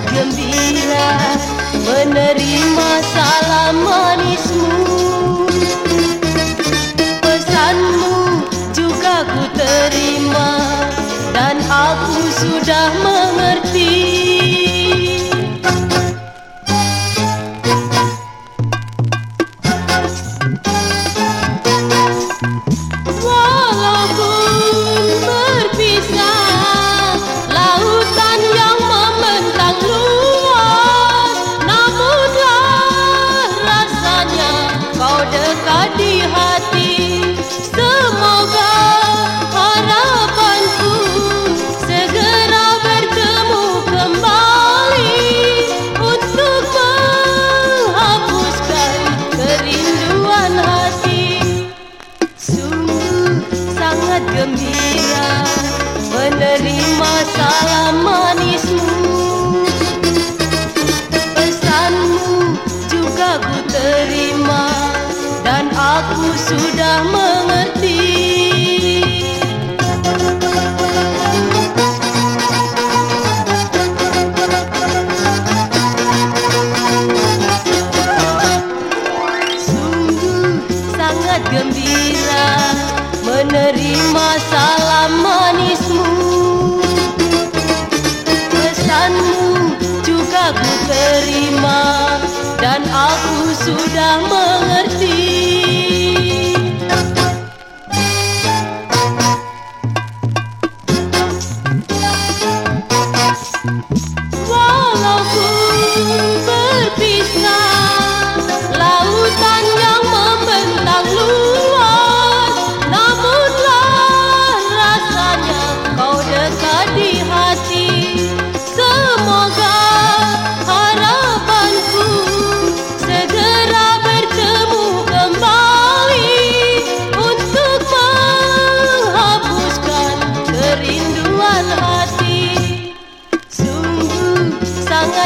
gembira menerima salam manismu. Pesanmu juga ku terima dan aku sudah mengerti. Aku sudah mengerti. Sungguh sangat gembira menerima salam manismu terima dan aku sudah mengerti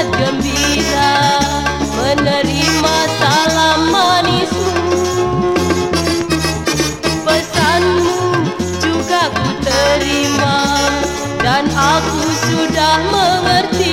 gembira menerima salam manismu pesanmu juga ku terima dan aku sudah mengerti.